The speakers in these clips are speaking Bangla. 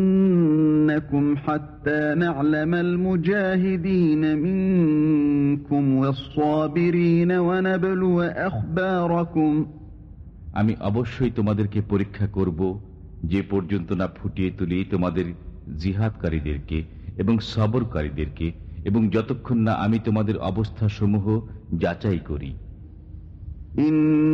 ولنبلونكم حتى نعلم المجاهدين منكم والصابرين ونبلو أخباركم আমি অবশ্যই তোমাদেরকে পরীক্ষা করব যে পর্যন্ত না ফুটিয়ে তুলি তোমাদের জিহাদকারীদেরকে এবং সবরকারীদেরকে এবং যতক্ষণ না আমি তোমাদের অবস্থা সমূহ যাচাই করি إن الذين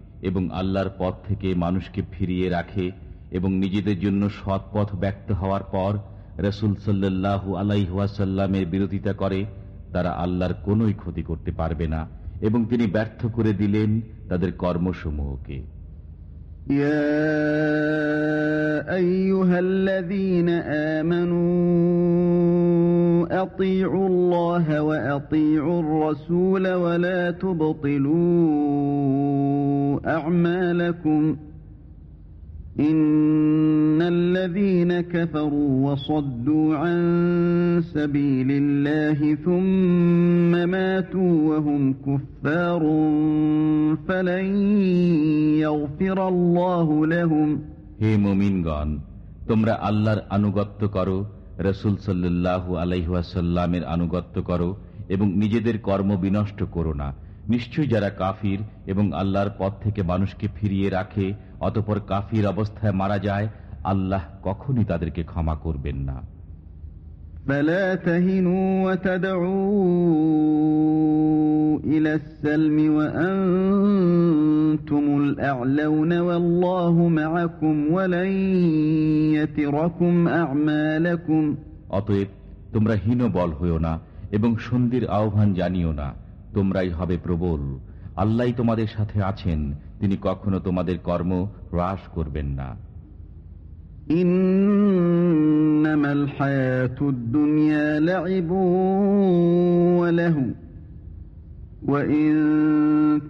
এবং আল্লাহর পথ থেকে মানুষকে ফিরিয়ে রাখে এবং নিজেদের জন্য সৎ পথ ব্যক্ত হওয়ার পর রসুল সাল্লাহ আলাইহাসাল্লামের বিরোধিতা করে তারা আল্লাহর কোনোই ক্ষতি করতে পারবে না এবং তিনি ব্যর্থ করে দিলেন তাদের কর্মসমূহকে يا أيها الذين آمنوا أطيعوا الله وأطيعوا الرسول ولا تبطلوا أعمالكم إن الذين كفروا وصدوا عن سبيل الله ثم ماتوا وهم كفار فلن يغفر الله لهم হে মুমিনগণ তোমরা আল্লাহর আনুগত্য করো রসুল সাল্লাহু আলাইহাসাল্লামের আনুগত্য করো এবং নিজেদের কর্ম বিনষ্ট করো না নিশ্চয়ই যারা কাফির এবং আল্লাহর পথ থেকে মানুষকে ফিরিয়ে রাখে অতপর কাফির অবস্থায় মারা যায় আল্লাহ কখনই তাদেরকে ক্ষমা করবেন না فلا تهنوا وتدعوا إلى السلم وأنتم الأعلون والله معكم ولن يتركم أعمالكم অতএব তোমরা হীন বল হইও না এবং সন্ধির আহ্বান জানিও না তোমরাই হবে প্রবল আল্লাহ তোমাদের সাথে আছেন তিনি কখনো তোমাদের কর্ম হ্রাস করবেন না إنما الحياة الدنيا لعب وله وإن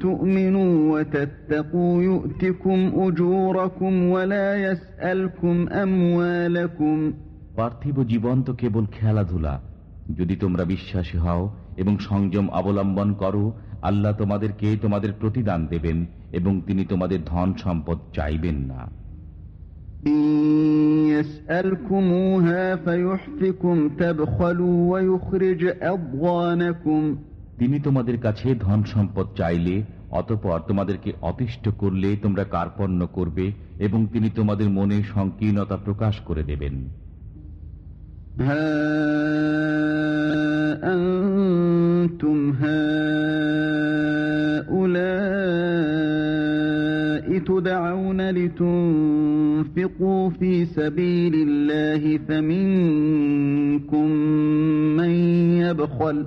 تؤمنوا وتتقوا يؤتكم أجوركم ولا يسألكم أموالكم পার্থিব জীবন তো কেবল খেলাধুলা যদি তোমরা বিশ্বাসী হও এবং সংযম অবলম্বন করো আল্লাহ তোমাদেরকে তোমাদের প্রতিদান দেবেন এবং তিনি তোমাদের ধন সম্পদ চাইবেন না إن يسألكموها فيحفكم تبخلوا ويخرج أضغانكم তিনি তোমাদের কাছে ধন সম্পদ চাইলে অতপর তোমাদেরকে অতিষ্ঠ করলে তোমরা কার্পণ্য করবে এবং তিনি তোমাদের মনে সংকীর্ণতা প্রকাশ করে দেবেন ها أنتم هؤلاء تدعون لتنفقوا في سبيل الله فمنكم من يبخل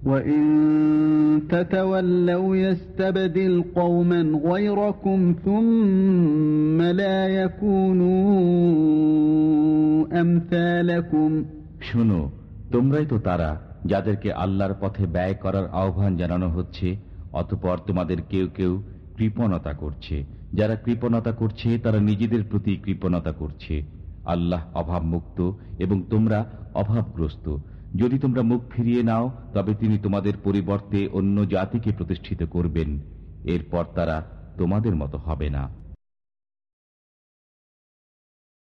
وإن تتولوا يستبدل قوما غيركم ثم لا يكونوا أمثالكم শোনো তোমরাই তো তারা যাদেরকে আল্লাহর পথে ব্যয় করার আহ্বান জানানো হচ্ছে অতপর তোমাদের কেউ কেউ কৃপণতা করছে যারা কৃপণতা করছে তারা নিজেদের প্রতি কৃপণতা করছে আল্লাহ অভাবমুক্ত এবং তোমরা অভাবগ্রস্ত যদি তোমরা মুখ ফিরিয়ে নাও, তবে তিনি তোমাদের পরিবর্তে অন্য জাতিকে প্রতিষ্ঠিত করবেন। এরপর তারা তোমাদের মতো হবে না।